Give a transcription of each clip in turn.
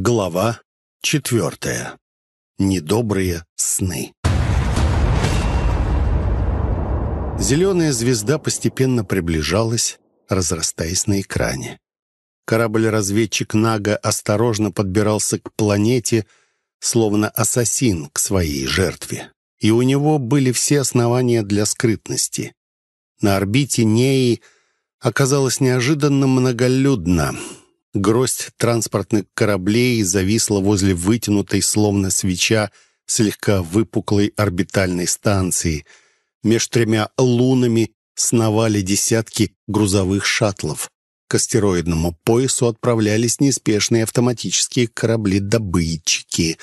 Глава четвертая. Недобрые сны. Зеленая звезда постепенно приближалась, разрастаясь на экране. Корабль-разведчик Нага осторожно подбирался к планете, словно ассасин к своей жертве. И у него были все основания для скрытности. На орбите Неи оказалось неожиданно многолюдно — Гроздь транспортных кораблей зависла возле вытянутой, словно свеча, слегка выпуклой орбитальной станции. Меж тремя лунами сновали десятки грузовых шаттлов. К астероидному поясу отправлялись неспешные автоматические корабли-добытчики.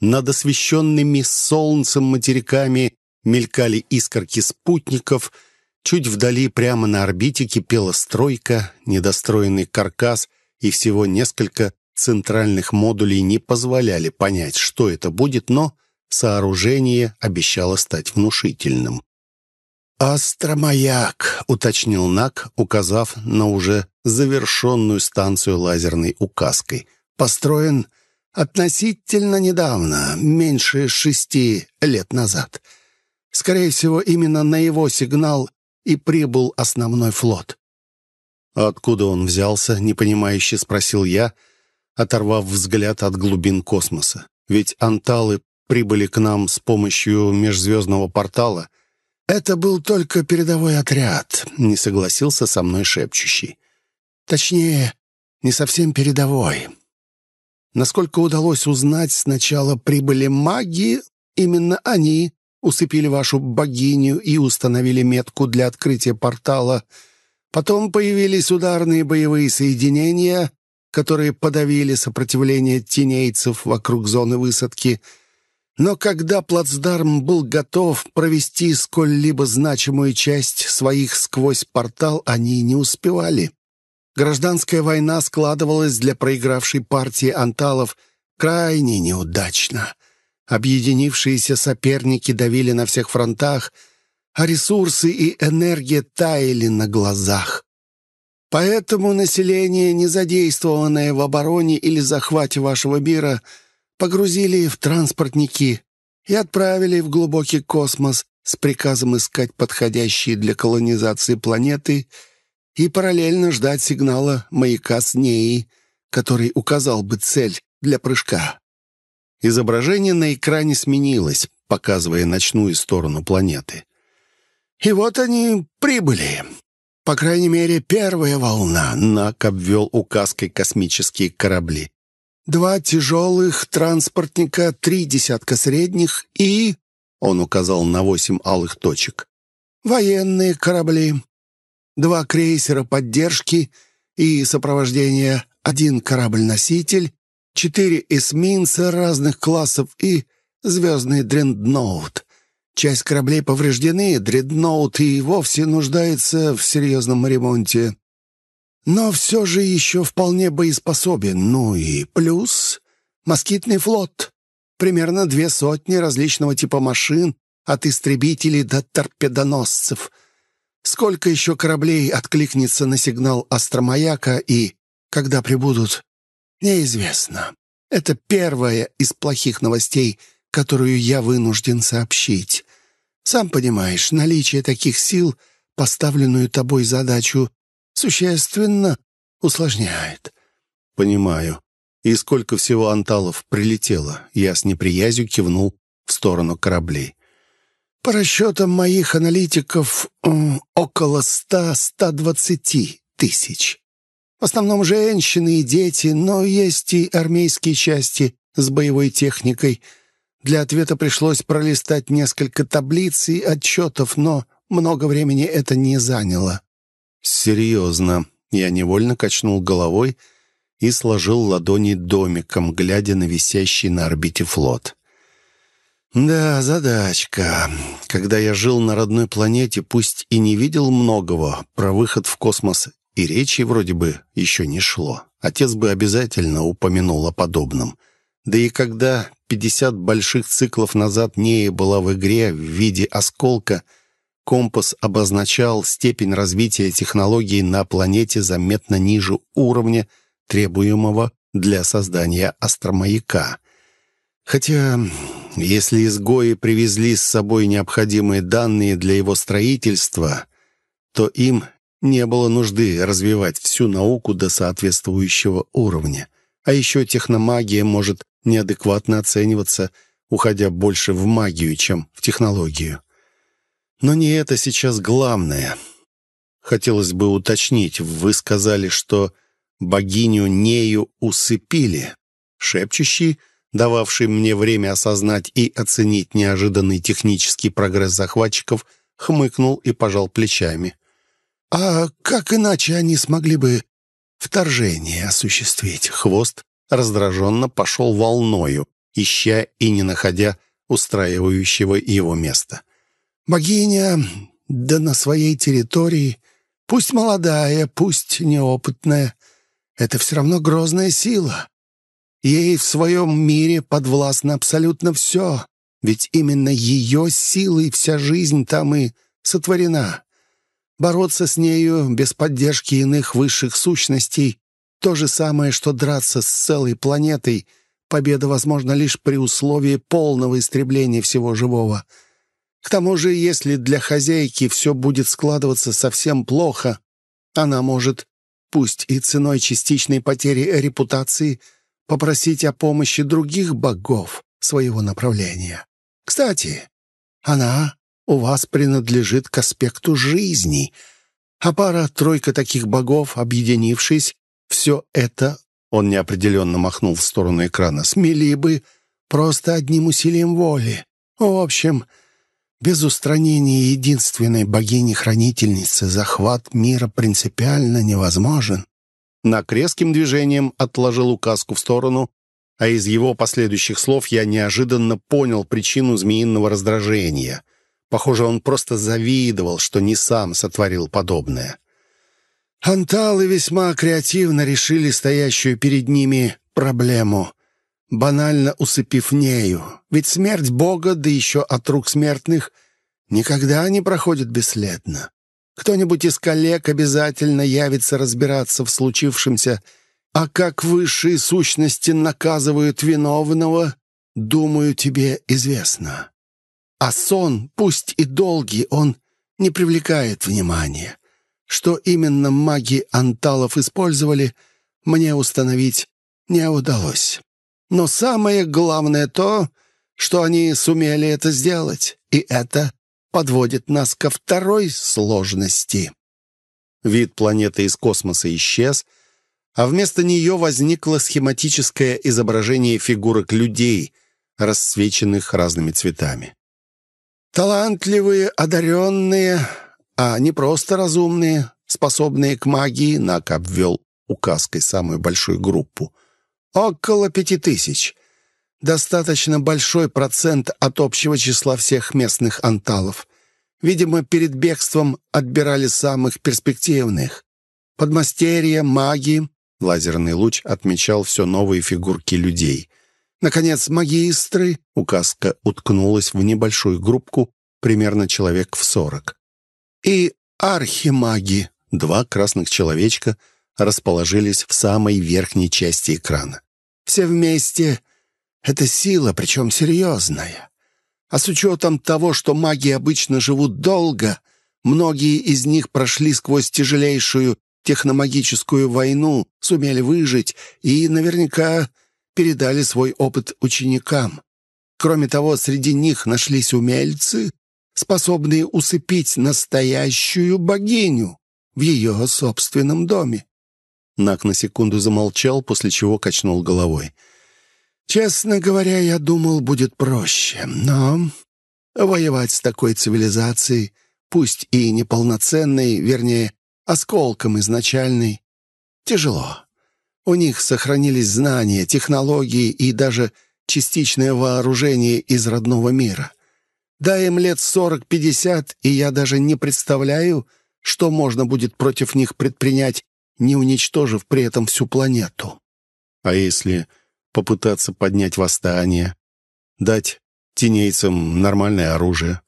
Над освещенными солнцем материками мелькали искорки спутников. Чуть вдали, прямо на орбите, кипела стройка, недостроенный каркас — и всего несколько центральных модулей не позволяли понять, что это будет, но сооружение обещало стать внушительным. «Астромаяк», — уточнил Нак, указав на уже завершенную станцию лазерной указкой. «Построен относительно недавно, меньше шести лет назад. Скорее всего, именно на его сигнал и прибыл основной флот. «А откуда он взялся?» — непонимающе спросил я, оторвав взгляд от глубин космоса. «Ведь анталы прибыли к нам с помощью межзвездного портала». «Это был только передовой отряд», — не согласился со мной шепчущий. «Точнее, не совсем передовой. Насколько удалось узнать, сначала прибыли маги, именно они усыпили вашу богиню и установили метку для открытия портала — Потом появились ударные боевые соединения, которые подавили сопротивление тенейцев вокруг зоны высадки. Но когда плацдарм был готов провести сколь-либо значимую часть своих сквозь портал, они не успевали. Гражданская война складывалась для проигравшей партии анталов крайне неудачно. Объединившиеся соперники давили на всех фронтах — а ресурсы и энергия таяли на глазах. Поэтому население, не задействованное в обороне или захвате вашего мира, погрузили в транспортники и отправили в глубокий космос с приказом искать подходящие для колонизации планеты и параллельно ждать сигнала маяка с ней, который указал бы цель для прыжка. Изображение на экране сменилось, показывая ночную сторону планеты. И вот они прибыли. По крайней мере, первая волна. Нак обвел указкой космические корабли. Два тяжелых транспортника, три десятка средних и... Он указал на восемь алых точек. Военные корабли. Два крейсера поддержки и сопровождения. Один корабль-носитель. Четыре эсминца разных классов и звездный дрендноут. Часть кораблей повреждены, дредноут и вовсе нуждается в серьезном ремонте. Но все же еще вполне боеспособен. Ну и плюс москитный флот. Примерно две сотни различного типа машин, от истребителей до торпедоносцев. Сколько еще кораблей откликнется на сигнал астромаяка и когда прибудут, неизвестно. Это первая из плохих новостей — которую я вынужден сообщить. Сам понимаешь, наличие таких сил, поставленную тобой задачу, существенно усложняет». «Понимаю. И сколько всего анталов прилетело?» Я с неприязнью кивнул в сторону кораблей. «По расчетам моих аналитиков, около ста-ста двадцати тысяч. В основном женщины и дети, но есть и армейские части с боевой техникой — для ответа пришлось пролистать несколько таблиц и отчетов, но много времени это не заняло. «Серьезно?» Я невольно качнул головой и сложил ладони домиком, глядя на висящий на орбите флот. «Да, задачка. Когда я жил на родной планете, пусть и не видел многого про выход в космос, и речи вроде бы еще не шло. Отец бы обязательно упомянул о подобном. Да и когда 50 больших циклов назад Нея была в игре в виде осколка, компас обозначал степень развития технологий на планете заметно ниже уровня, требуемого для создания астромаяка. Хотя, если изгои привезли с собой необходимые данные для его строительства, то им не было нужды развивать всю науку до соответствующего уровня. А еще техномагия может неадекватно оцениваться, уходя больше в магию, чем в технологию. Но не это сейчас главное. Хотелось бы уточнить, вы сказали, что богиню Нею усыпили. Шепчущий, дававший мне время осознать и оценить неожиданный технический прогресс захватчиков, хмыкнул и пожал плечами. «А как иначе они смогли бы вторжение осуществить?» Хвост раздраженно пошел волною, ища и не находя устраивающего его места. «Богиня, да на своей территории, пусть молодая, пусть неопытная, это все равно грозная сила. Ей в своем мире подвластно абсолютно все, ведь именно ее силой вся жизнь там и сотворена. Бороться с нею без поддержки иных высших сущностей — то же самое, что драться с целой планетой. Победа возможна лишь при условии полного истребления всего живого. К тому же, если для хозяйки все будет складываться совсем плохо, она может пусть и ценой частичной потери репутации, попросить о помощи других богов своего направления. Кстати, она у вас принадлежит к аспекту жизни, а пара-тройка таких богов, объединившись, все это, он неопределенно махнул в сторону экрана, смели бы просто одним усилием воли. В общем, без устранения единственной богини-хранительницы захват мира принципиально невозможен. Нак резким движением отложил указку в сторону, а из его последующих слов я неожиданно понял причину змеиного раздражения. Похоже, он просто завидовал, что не сам сотворил подобное. Анталы весьма креативно решили стоящую перед ними проблему — банально усыпив нею. Ведь смерть Бога, да еще от рук смертных, никогда не проходит бесследно. Кто-нибудь из коллег обязательно явится разбираться в случившемся, а как высшие сущности наказывают виновного, думаю, тебе известно. А сон, пусть и долгий, он не привлекает внимания. Что именно маги анталов использовали, мне установить не удалось. Но самое главное то, что они сумели это сделать, и это подводит нас ко второй сложности. Вид планеты из космоса исчез, а вместо нее возникло схематическое изображение фигурок людей, рассвеченных разными цветами. Талантливые, одаренные, а не просто разумные, способные к магии, Нак обвел указкой самую большую группу — Около пяти тысяч. Достаточно большой процент от общего числа всех местных анталов. Видимо, перед бегством отбирали самых перспективных. Подмастерья, маги. Лазерный луч отмечал все новые фигурки людей. Наконец, магистры. Указка уткнулась в небольшую группку, примерно человек в сорок. И архимаги. Два красных человечка расположились в самой верхней части экрана. Все вместе — это сила, причем серьезная. А с учетом того, что маги обычно живут долго, многие из них прошли сквозь тяжелейшую техномагическую войну, сумели выжить и наверняка передали свой опыт ученикам. Кроме того, среди них нашлись умельцы, способные усыпить настоящую богиню в ее собственном доме. Нак на секунду замолчал, после чего качнул головой. «Честно говоря, я думал, будет проще, но воевать с такой цивилизацией, пусть и неполноценной, вернее, осколком изначальной, тяжело. У них сохранились знания, технологии и даже частичное вооружение из родного мира. Дай им лет сорок-пятьдесят, и я даже не представляю, что можно будет против них предпринять не уничтожив при этом всю планету. А если попытаться поднять восстание, дать тенейцам нормальное оружие,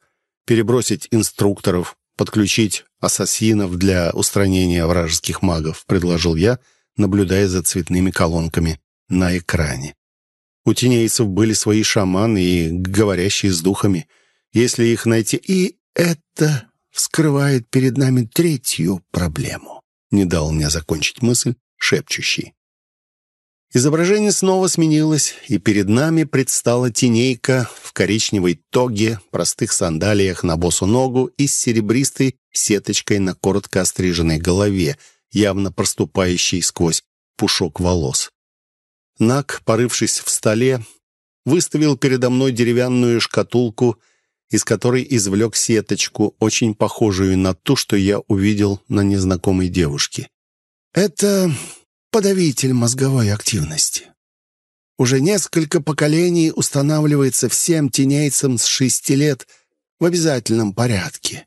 перебросить инструкторов, подключить ассасинов для устранения вражеских магов, предложил я, наблюдая за цветными колонками на экране. У тенейцев были свои шаманы и говорящие с духами. Если их найти... И это вскрывает перед нами третью проблему. Не дал мне закончить мысль шепчущий. Изображение снова сменилось, и перед нами предстала тенейка в коричневой тоге, простых сандалиях на босу ногу и с серебристой сеточкой на коротко остриженной голове, явно проступающей сквозь пушок волос. Нак, порывшись в столе, выставил передо мной деревянную шкатулку, из которой извлек сеточку, очень похожую на ту, что я увидел на незнакомой девушке. «Это подавитель мозговой активности. Уже несколько поколений устанавливается всем тенейцам с шести лет в обязательном порядке,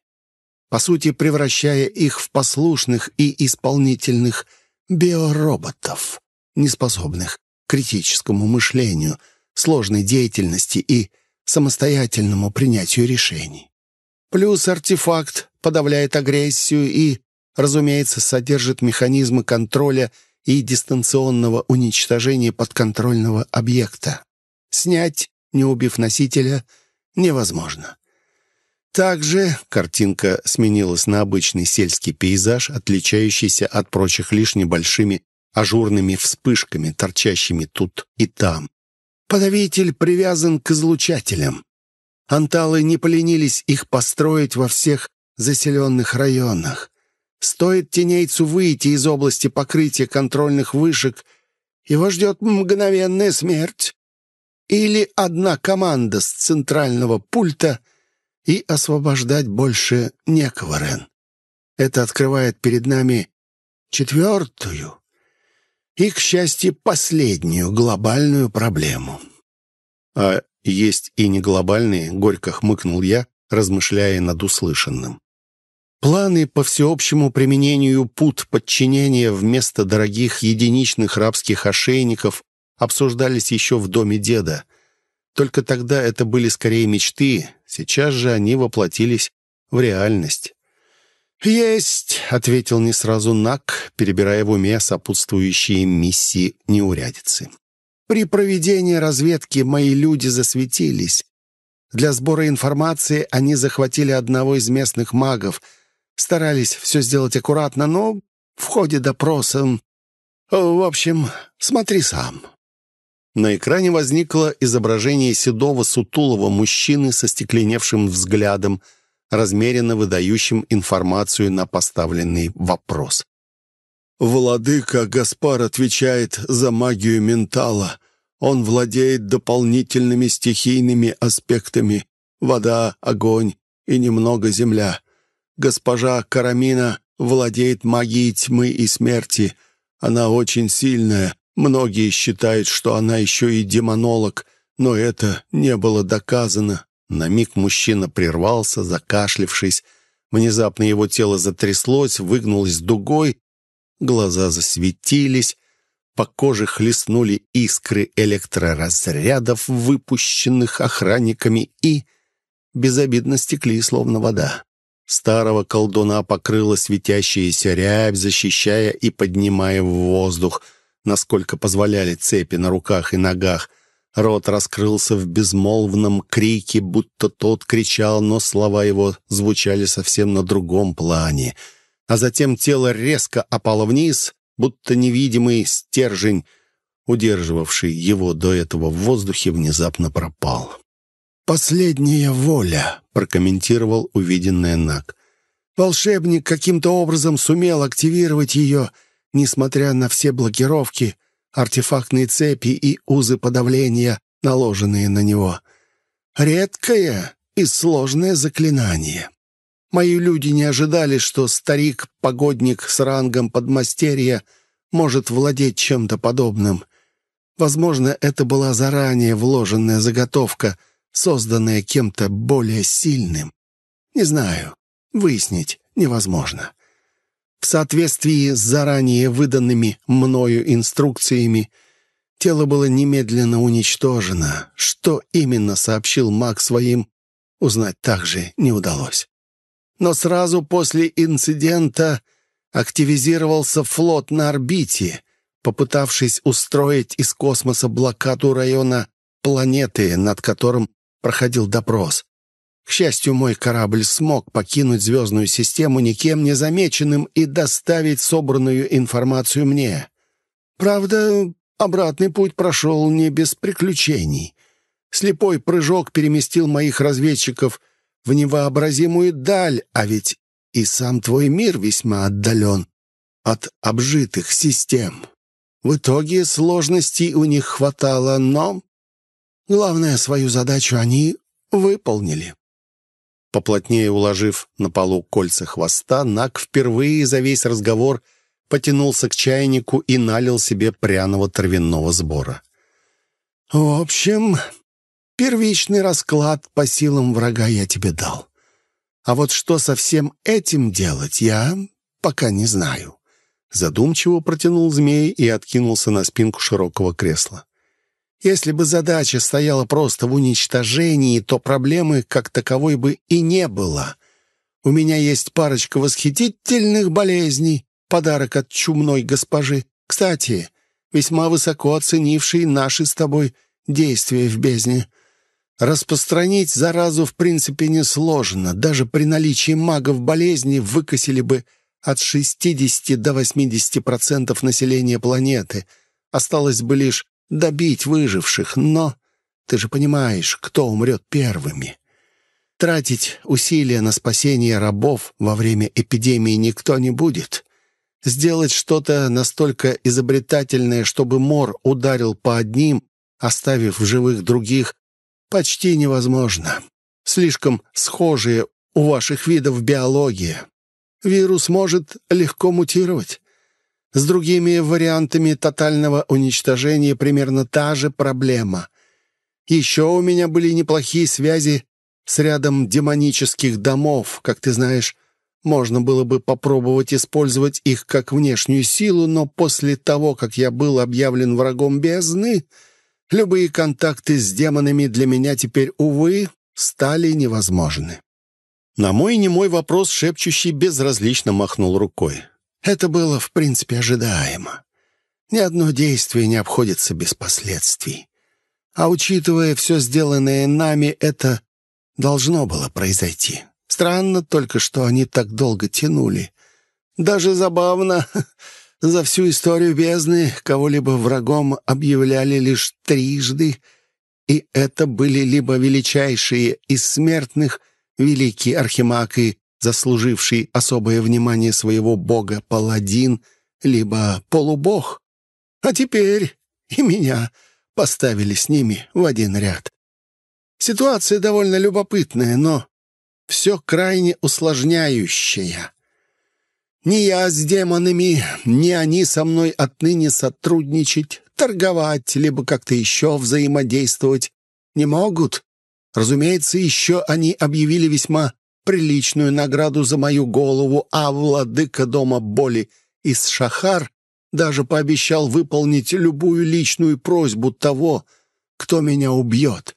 по сути превращая их в послушных и исполнительных биороботов, неспособных к критическому мышлению, сложной деятельности и самостоятельному принятию решений. Плюс артефакт подавляет агрессию и, разумеется, содержит механизмы контроля и дистанционного уничтожения подконтрольного объекта. Снять, не убив носителя, невозможно. Также картинка сменилась на обычный сельский пейзаж, отличающийся от прочих лишь небольшими ажурными вспышками, торчащими тут и там. Подавитель привязан к излучателям. Анталы не поленились их построить во всех заселенных районах. Стоит тенейцу выйти из области покрытия контрольных вышек, его ждет мгновенная смерть. Или одна команда с центрального пульта, и освобождать больше некого, Рен. Это открывает перед нами четвертую и, к счастью, последнюю глобальную проблему. А есть и не глобальные, горько хмыкнул я, размышляя над услышанным. Планы по всеобщему применению пут подчинения вместо дорогих единичных рабских ошейников обсуждались еще в доме деда. Только тогда это были скорее мечты, сейчас же они воплотились в реальность. «Есть», — ответил не сразу Нак, перебирая в уме сопутствующие миссии неурядицы. «При проведении разведки мои люди засветились. Для сбора информации они захватили одного из местных магов — Старались все сделать аккуратно, но в ходе допроса... В общем, смотри сам». На экране возникло изображение седого сутулого мужчины со стекленевшим взглядом, размеренно выдающим информацию на поставленный вопрос. «Владыка Гаспар отвечает за магию ментала. Он владеет дополнительными стихийными аспектами — вода, огонь и немного земля. Госпожа Карамина владеет магией тьмы и смерти. Она очень сильная. Многие считают, что она еще и демонолог, но это не было доказано». На миг мужчина прервался, закашлившись. Внезапно его тело затряслось, выгнулось дугой, глаза засветились, по коже хлестнули искры электроразрядов, выпущенных охранниками, и безобидно стекли, словно вода. Старого колдуна покрыла светящаяся рябь, защищая и поднимая в воздух, насколько позволяли цепи на руках и ногах. Рот раскрылся в безмолвном крике, будто тот кричал, но слова его звучали совсем на другом плане. А затем тело резко опало вниз, будто невидимый стержень, удерживавший его до этого в воздухе, внезапно пропал. «Последняя воля», — прокомментировал увиденное Нак. «Волшебник каким-то образом сумел активировать ее, несмотря на все блокировки, артефактные цепи и узы подавления, наложенные на него. Редкое и сложное заклинание. Мои люди не ожидали, что старик-погодник с рангом подмастерья может владеть чем-то подобным. Возможно, это была заранее вложенная заготовка — созданное кем-то более сильным? Не знаю. Выяснить невозможно. В соответствии с заранее выданными мною инструкциями, тело было немедленно уничтожено. Что именно сообщил маг своим, узнать также не удалось. Но сразу после инцидента активизировался флот на орбите, попытавшись устроить из космоса блокаду района планеты, над которым проходил допрос. К счастью, мой корабль смог покинуть звездную систему никем не замеченным и доставить собранную информацию мне. Правда, обратный путь прошел не без приключений. Слепой прыжок переместил моих разведчиков в невообразимую даль, а ведь и сам твой мир весьма отдален от обжитых систем. В итоге сложностей у них хватало, но... Главное, свою задачу они выполнили. Поплотнее уложив на полу кольца хвоста, Нак впервые за весь разговор потянулся к чайнику и налил себе пряного травяного сбора. «В общем, первичный расклад по силам врага я тебе дал. А вот что со всем этим делать, я пока не знаю». Задумчиво протянул змей и откинулся на спинку широкого кресла. Если бы задача стояла просто в уничтожении, то проблемы как таковой бы и не было. У меня есть парочка восхитительных болезней, подарок от чумной госпожи. Кстати, весьма высоко оценивший наши с тобой действия в бездне. Распространить заразу в принципе несложно. Даже при наличии магов болезни выкосили бы от 60 до 80% населения планеты. Осталось бы лишь добить выживших, но ты же понимаешь, кто умрет первыми. Тратить усилия на спасение рабов во время эпидемии никто не будет. Сделать что-то настолько изобретательное, чтобы мор ударил по одним, оставив в живых других, почти невозможно. Слишком схожие у ваших видов биология. Вирус может легко мутировать. С другими вариантами тотального уничтожения примерно та же проблема. Еще у меня были неплохие связи с рядом демонических домов. Как ты знаешь, можно было бы попробовать использовать их как внешнюю силу, но после того, как я был объявлен врагом бездны, любые контакты с демонами для меня теперь, увы, стали невозможны. На мой немой вопрос шепчущий безразлично махнул рукой. Это было, в принципе, ожидаемо. Ни одно действие не обходится без последствий. А учитывая все сделанное нами, это должно было произойти. Странно только, что они так долго тянули. Даже забавно. За всю историю бездны кого-либо врагом объявляли лишь трижды, и это были либо величайшие из смертных, великий архимаг и заслуживший особое внимание своего бога паладин, либо полубог. А теперь и меня поставили с ними в один ряд. Ситуация довольно любопытная, но все крайне усложняющая. Ни я с демонами, ни они со мной отныне сотрудничать, торговать, либо как-то еще взаимодействовать не могут. Разумеется, еще они объявили весьма приличную награду за мою голову, а владыка дома боли из Шахар даже пообещал выполнить любую личную просьбу того, кто меня убьет.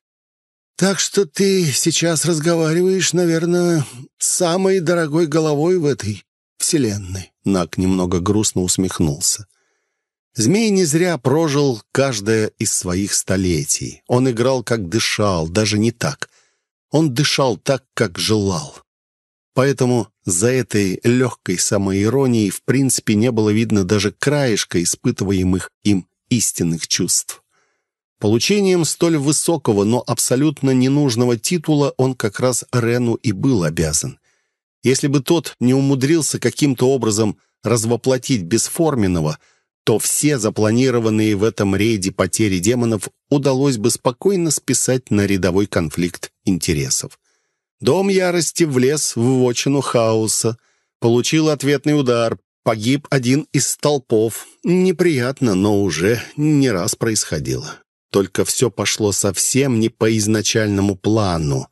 Так что ты сейчас разговариваешь, наверное, с самой дорогой головой в этой вселенной. Нак немного грустно усмехнулся. Змей не зря прожил каждое из своих столетий. Он играл, как дышал, даже не так. Он дышал так, как желал. Поэтому за этой легкой самоиронией в принципе не было видно даже краешка испытываемых им истинных чувств. Получением столь высокого, но абсолютно ненужного титула он как раз Рену и был обязан. Если бы тот не умудрился каким-то образом развоплотить бесформенного, то все запланированные в этом рейде потери демонов удалось бы спокойно списать на рядовой конфликт интересов. Дом ярости влез в вотчину хаоса, получил ответный удар, погиб один из столпов. Неприятно, но уже не раз происходило. Только все пошло совсем не по изначальному плану.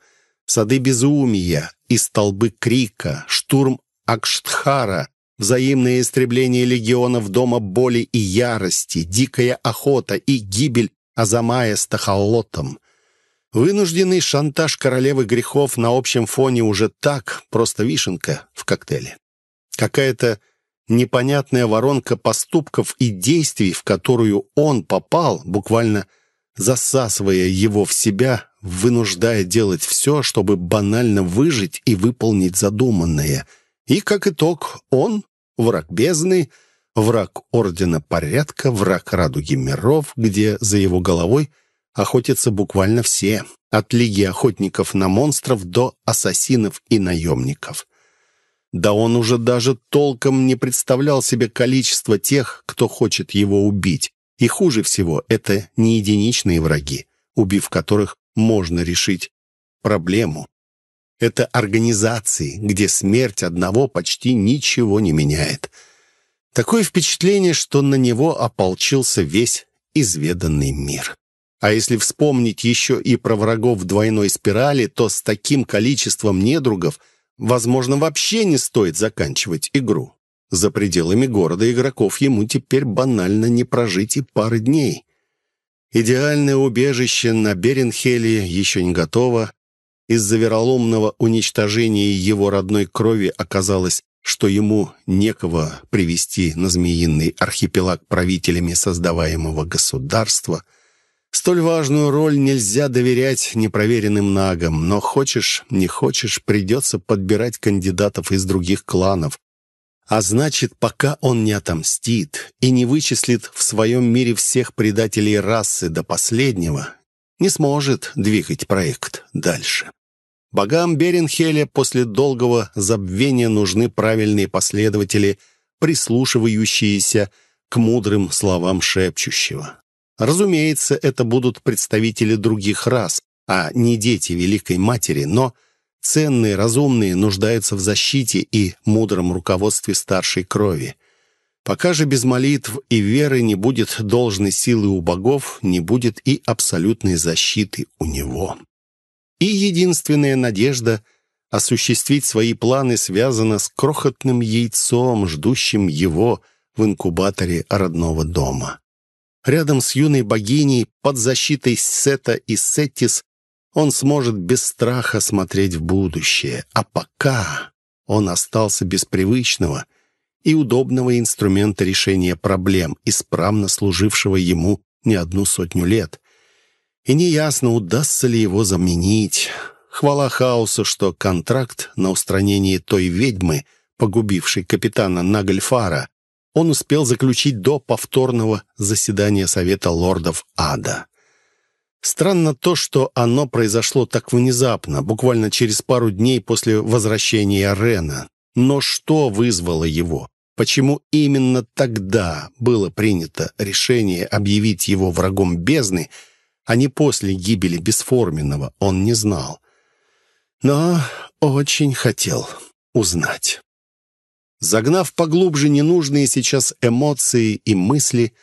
Сады безумия и столбы крика, штурм Акштхара, взаимное истребление легионов Дома боли и ярости, дикая охота и гибель Азамая с Тахалотом. Вынужденный шантаж королевы грехов на общем фоне уже так, просто вишенка в коктейле. Какая-то непонятная воронка поступков и действий, в которую он попал, буквально засасывая его в себя, вынуждая делать все, чтобы банально выжить и выполнить задуманное. И, как итог, он, враг бездны, враг Ордена Порядка, враг Радуги Миров, где за его головой охотятся буквально все, от Лиги Охотников на монстров до ассасинов и наемников. Да он уже даже толком не представлял себе количество тех, кто хочет его убить. И хуже всего, это не единичные враги, убив которых можно решить проблему. Это организации, где смерть одного почти ничего не меняет. Такое впечатление, что на него ополчился весь изведанный мир. А если вспомнить еще и про врагов двойной спирали, то с таким количеством недругов – Возможно, вообще не стоит заканчивать игру. За пределами города игроков ему теперь банально не прожить и пары дней. Идеальное убежище на Беренхеле еще не готово. Из-за вероломного уничтожения его родной крови оказалось, что ему некого привести на змеиный архипелаг правителями создаваемого государства – Столь важную роль нельзя доверять непроверенным нагам, но хочешь, не хочешь, придется подбирать кандидатов из других кланов. А значит, пока он не отомстит и не вычислит в своем мире всех предателей расы до последнего, не сможет двигать проект дальше. Богам Беренхеля после долгого забвения нужны правильные последователи, прислушивающиеся к мудрым словам шепчущего. Разумеется, это будут представители других рас, а не дети Великой Матери, но ценные, разумные нуждаются в защите и мудром руководстве старшей крови. Пока же без молитв и веры не будет должной силы у богов, не будет и абсолютной защиты у него. И единственная надежда осуществить свои планы связана с крохотным яйцом, ждущим его в инкубаторе родного дома. Рядом с юной богиней, под защитой Сета и Сеттис, он сможет без страха смотреть в будущее. А пока он остался без привычного и удобного инструмента решения проблем, исправно служившего ему не одну сотню лет. И неясно, удастся ли его заменить. Хвала хаосу, что контракт на устранение той ведьмы, погубившей капитана Нагальфара, он успел заключить до повторного заседания Совета лордов Ада. Странно то, что оно произошло так внезапно, буквально через пару дней после возвращения Рена. Но что вызвало его? Почему именно тогда было принято решение объявить его врагом бездны, а не после гибели бесформенного, он не знал. Но очень хотел узнать. Загнав поглубже ненужные сейчас эмоции и мысли,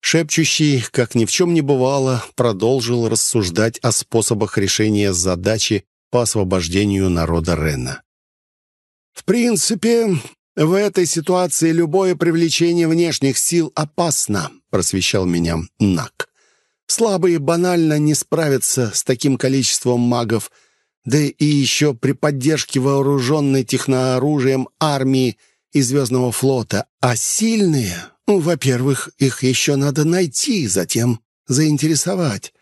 шепчущий, как ни в чем не бывало, продолжил рассуждать о способах решения задачи по освобождению народа Рена. «В принципе, в этой ситуации любое привлечение внешних сил опасно», просвещал меня Нак. «Слабые банально не справятся с таким количеством магов, да и еще при поддержке вооруженной технооружием армии и Звездного флота, а сильные, ну, во-первых, их еще надо найти, затем заинтересовать.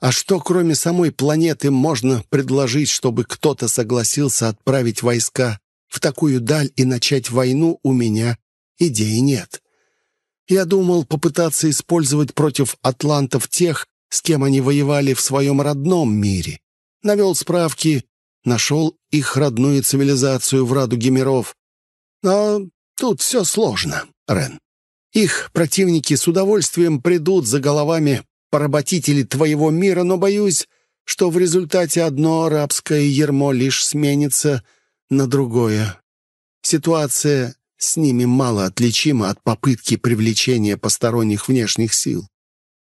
А что, кроме самой планеты, можно предложить, чтобы кто-то согласился отправить войска в такую даль и начать войну, у меня идеи нет. Я думал попытаться использовать против атлантов тех, с кем они воевали в своем родном мире. Навел справки, нашел их родную цивилизацию в радуге миров, но тут все сложно, Рен. Их противники с удовольствием придут за головами поработителей твоего мира, но боюсь, что в результате одно арабское ермо лишь сменится на другое. Ситуация с ними мало отличима от попытки привлечения посторонних внешних сил.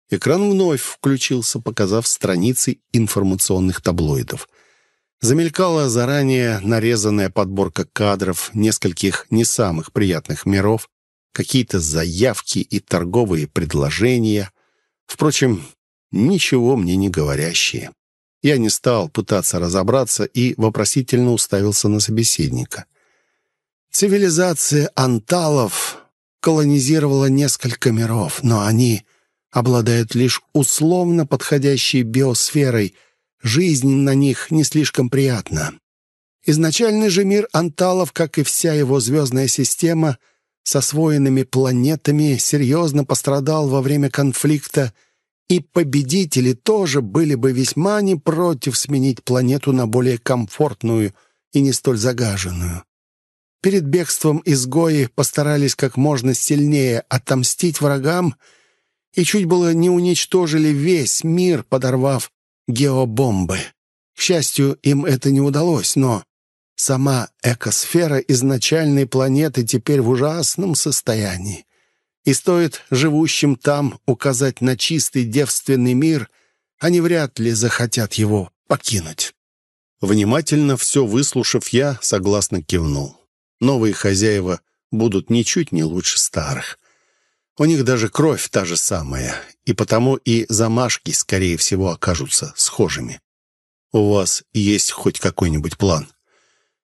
Экран вновь включился, показав страницы информационных таблоидов. Замелькала заранее нарезанная подборка кадров нескольких не самых приятных миров, какие-то заявки и торговые предложения. Впрочем, ничего мне не говорящие. Я не стал пытаться разобраться и вопросительно уставился на собеседника. Цивилизация анталов колонизировала несколько миров, но они обладают лишь условно подходящей биосферой. Жизнь на них не слишком приятна. Изначальный же мир анталов, как и вся его звездная система, с освоенными планетами, серьезно пострадал во время конфликта, и победители тоже были бы весьма не против сменить планету на более комфортную и не столь загаженную. Перед бегством изгои постарались как можно сильнее отомстить врагам и чуть было не уничтожили весь мир, подорвав геобомбы. К счастью, им это не удалось, но сама экосфера изначальной планеты теперь в ужасном состоянии. И стоит живущим там указать на чистый девственный мир, они вряд ли захотят его покинуть. Внимательно все выслушав, я согласно кивнул. Новые хозяева будут ничуть не лучше старых. У них даже кровь та же самая, и потому и замашки, скорее всего, окажутся схожими. У вас есть хоть какой-нибудь план?»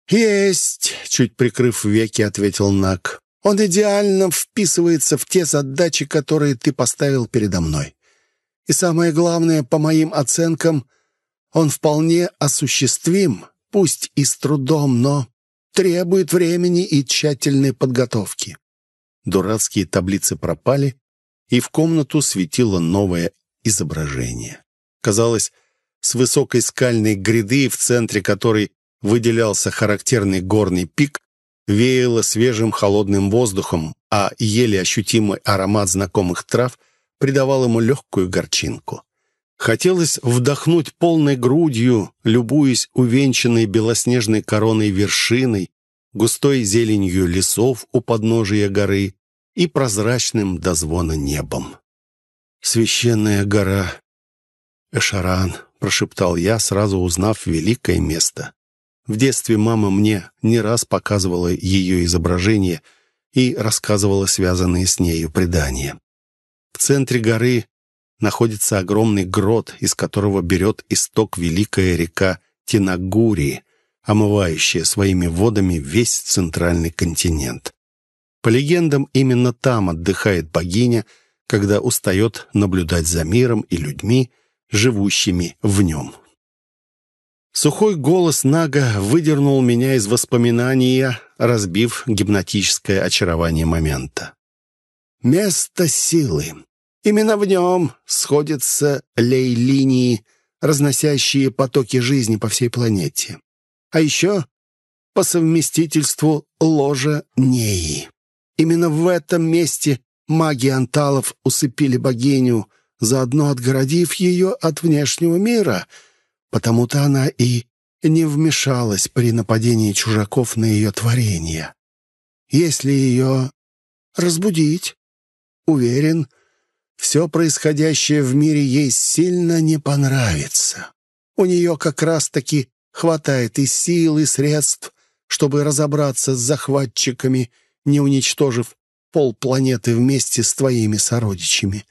«Есть!» — чуть прикрыв веки, ответил Нак. «Он идеально вписывается в те задачи, которые ты поставил передо мной. И самое главное, по моим оценкам, он вполне осуществим, пусть и с трудом, но требует времени и тщательной подготовки». Дурацкие таблицы пропали, и в комнату светило новое изображение. Казалось, с высокой скальной гряды, в центре которой выделялся характерный горный пик, веяло свежим холодным воздухом, а еле ощутимый аромат знакомых трав придавал ему легкую горчинку. Хотелось вдохнуть полной грудью, любуясь увенчанной белоснежной короной вершиной, густой зеленью лесов у подножия горы и прозрачным до звона небом. «Священная гора Эшаран», — прошептал я, сразу узнав великое место. В детстве мама мне не раз показывала ее изображение и рассказывала связанные с нею предания. В центре горы находится огромный грот, из которого берет исток великая река Тинагури, омывающая своими водами весь центральный континент. По легендам, именно там отдыхает богиня, когда устает наблюдать за миром и людьми, живущими в нем. Сухой голос Нага выдернул меня из воспоминания, разбив гипнотическое очарование момента. «Место силы. Именно в нем сходятся лей-линии, разносящие потоки жизни по всей планете. А еще по совместительству ложа Неи. Именно в этом месте маги анталов усыпили богиню, заодно отгородив ее от внешнего мира. Потому-то она и не вмешалась при нападении чужаков на ее творение. Если ее разбудить, уверен, все происходящее в мире ей сильно не понравится. У нее как раз-таки хватает и сил, и средств, чтобы разобраться с захватчиками, не уничтожив полпланеты вместе с твоими сородичами.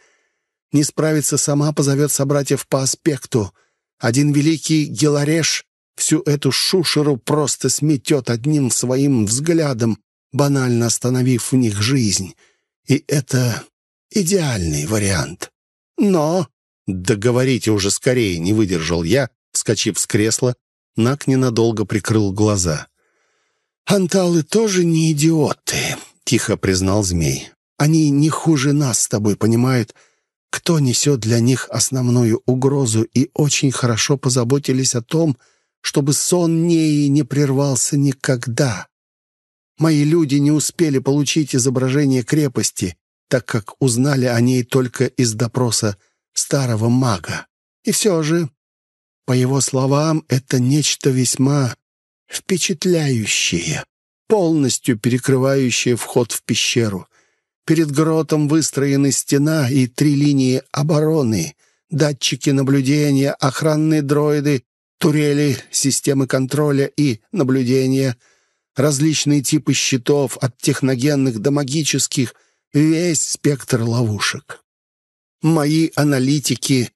Не справится сама, позовет собратьев по аспекту. Один великий Гелареш всю эту шушеру просто сметет одним своим взглядом, банально остановив в них жизнь. И это идеальный вариант. Но... «Договорите уже скорее», — не выдержал я, вскочив с кресла. Нак ненадолго прикрыл глаза. «Анталы тоже не идиоты», — тихо признал змей. «Они не хуже нас с тобой понимают, кто несет для них основную угрозу, и очень хорошо позаботились о том, чтобы сон Неи не прервался никогда. Мои люди не успели получить изображение крепости, так как узнали о ней только из допроса старого мага. И все же, по его словам, это нечто весьма впечатляющее, полностью перекрывающее вход в пещеру. Перед гротом выстроены стена и три линии обороны, датчики наблюдения, охранные дроиды, турели, системы контроля и наблюдения, различные типы щитов от техногенных до магических, весь спектр ловушек. Мои аналитики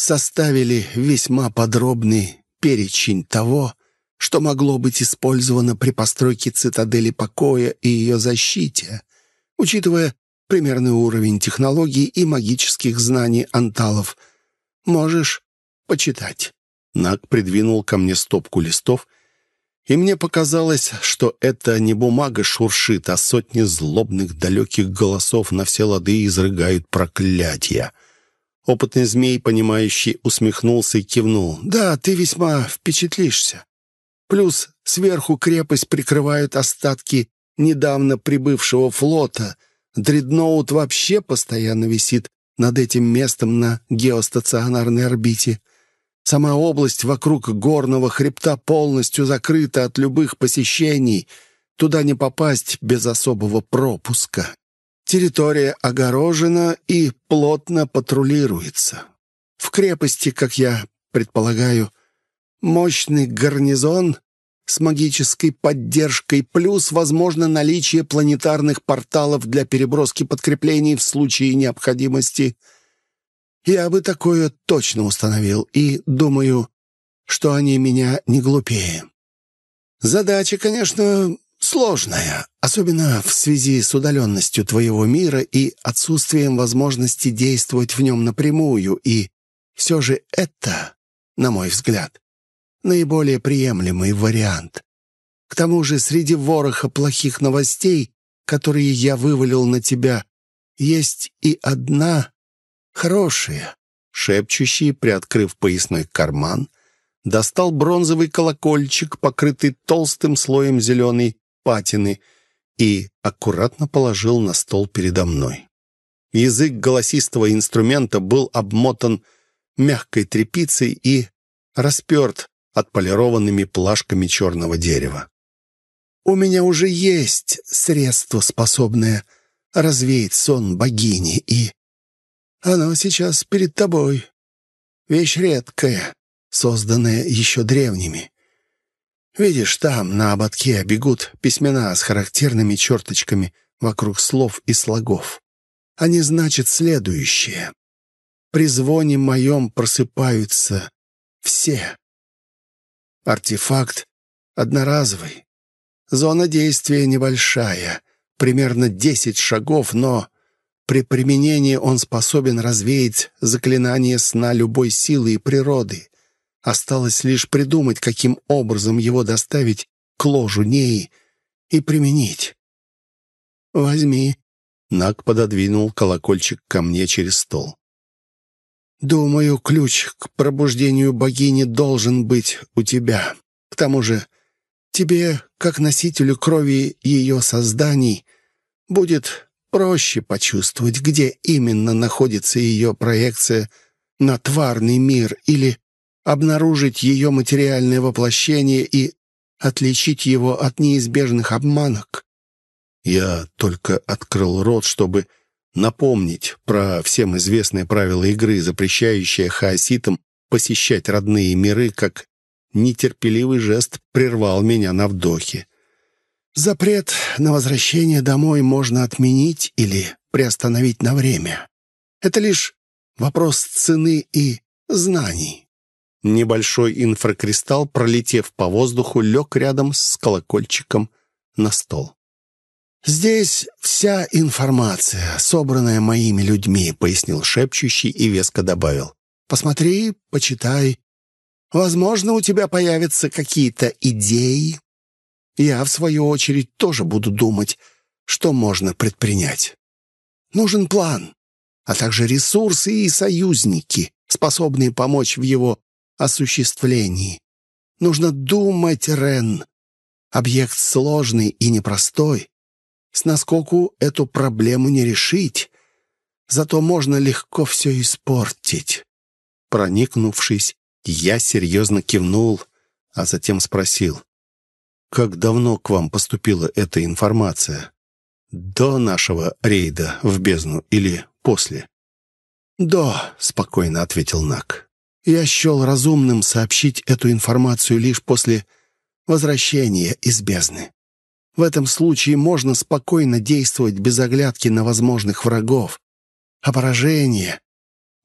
составили весьма подробный перечень того, что могло быть использовано при постройке цитадели покоя и ее защите, учитывая примерный уровень технологий и магических знаний анталов. Можешь почитать». Наг придвинул ко мне стопку листов, и мне показалось, что это не бумага шуршит, а сотни злобных далеких голосов на все лады изрыгают проклятия. Опытный змей, понимающий, усмехнулся и кивнул. «Да, ты весьма впечатлишься. Плюс сверху крепость прикрывают остатки недавно прибывшего флота. Дредноут вообще постоянно висит над этим местом на геостационарной орбите. Сама область вокруг горного хребта полностью закрыта от любых посещений. Туда не попасть без особого пропуска. Территория огорожена и плотно патрулируется. В крепости, как я предполагаю, мощный гарнизон с магической поддержкой, плюс, возможно, наличие планетарных порталов для переброски подкреплений в случае необходимости. Я бы такое точно установил и думаю, что они меня не глупее. Задача, конечно, сложная, особенно в связи с удаленностью твоего мира и отсутствием возможности действовать в нем напрямую, и все же это, на мой взгляд, наиболее приемлемый вариант. К тому же среди вороха плохих новостей, которые я вывалил на тебя, есть и одна хорошая. Шепчущий, приоткрыв поясной карман, достал бронзовый колокольчик, покрытый толстым слоем зеленой патины, и аккуратно положил на стол передо мной. Язык голосистого инструмента был обмотан мягкой тряпицей и расперт отполированными плашками черного дерева. «У меня уже есть средство, способное развеять сон богини, и оно сейчас перед тобой. Вещь редкая, созданная еще древними. Видишь, там на ободке бегут письмена с характерными черточками вокруг слов и слогов. Они значат следующее. При звоне моем просыпаются все. Артефакт одноразовый. Зона действия небольшая, примерно 10 шагов, но при применении он способен развеять заклинание сна любой силы и природы. Осталось лишь придумать, каким образом его доставить к ложу Неи и применить. «Возьми». Нак пододвинул колокольчик ко мне через стол. Думаю, ключ к пробуждению богини должен быть у тебя. К тому же, тебе, как носителю крови ее созданий, будет проще почувствовать, где именно находится ее проекция на тварный мир или обнаружить ее материальное воплощение и отличить его от неизбежных обманок. Я только открыл рот, чтобы напомнить про всем известное правило игры, запрещающее хаоситам посещать родные миры, как нетерпеливый жест прервал меня на вдохе. «Запрет на возвращение домой можно отменить или приостановить на время. Это лишь вопрос цены и знаний». Небольшой инфракристалл, пролетев по воздуху, лег рядом с колокольчиком на стол. «Здесь вся информация, собранная моими людьми», — пояснил шепчущий и веско добавил. «Посмотри, почитай. Возможно, у тебя появятся какие-то идеи. Я, в свою очередь, тоже буду думать, что можно предпринять. Нужен план, а также ресурсы и союзники, способные помочь в его осуществлении. Нужно думать, Рен. Объект сложный и непростой, с наскоку эту проблему не решить, зато можно легко все испортить». Проникнувшись, я серьезно кивнул, а затем спросил, «Как давно к вам поступила эта информация? До нашего рейда в бездну или после?» «До», — спокойно ответил Нак. «Я счел разумным сообщить эту информацию лишь после возвращения из бездны. В этом случае можно спокойно действовать без оглядки на возможных врагов. А поражение...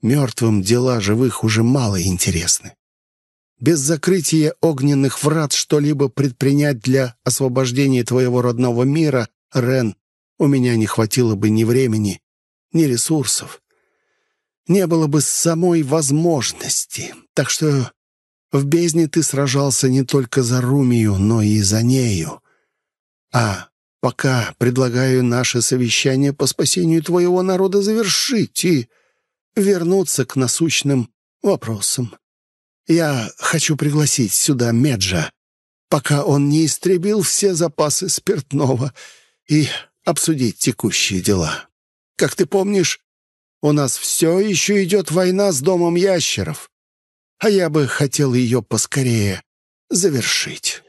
Мертвым дела живых уже мало интересны. Без закрытия огненных врат что-либо предпринять для освобождения твоего родного мира, Рен, у меня не хватило бы ни времени, ни ресурсов. Не было бы самой возможности. Так что в бездне ты сражался не только за Румию, но и за нею. А пока предлагаю наше совещание по спасению твоего народа завершить и вернуться к насущным вопросам. Я хочу пригласить сюда Меджа, пока он не истребил все запасы спиртного, и обсудить текущие дела. Как ты помнишь, у нас все еще идет война с Домом Ящеров, а я бы хотел ее поскорее завершить».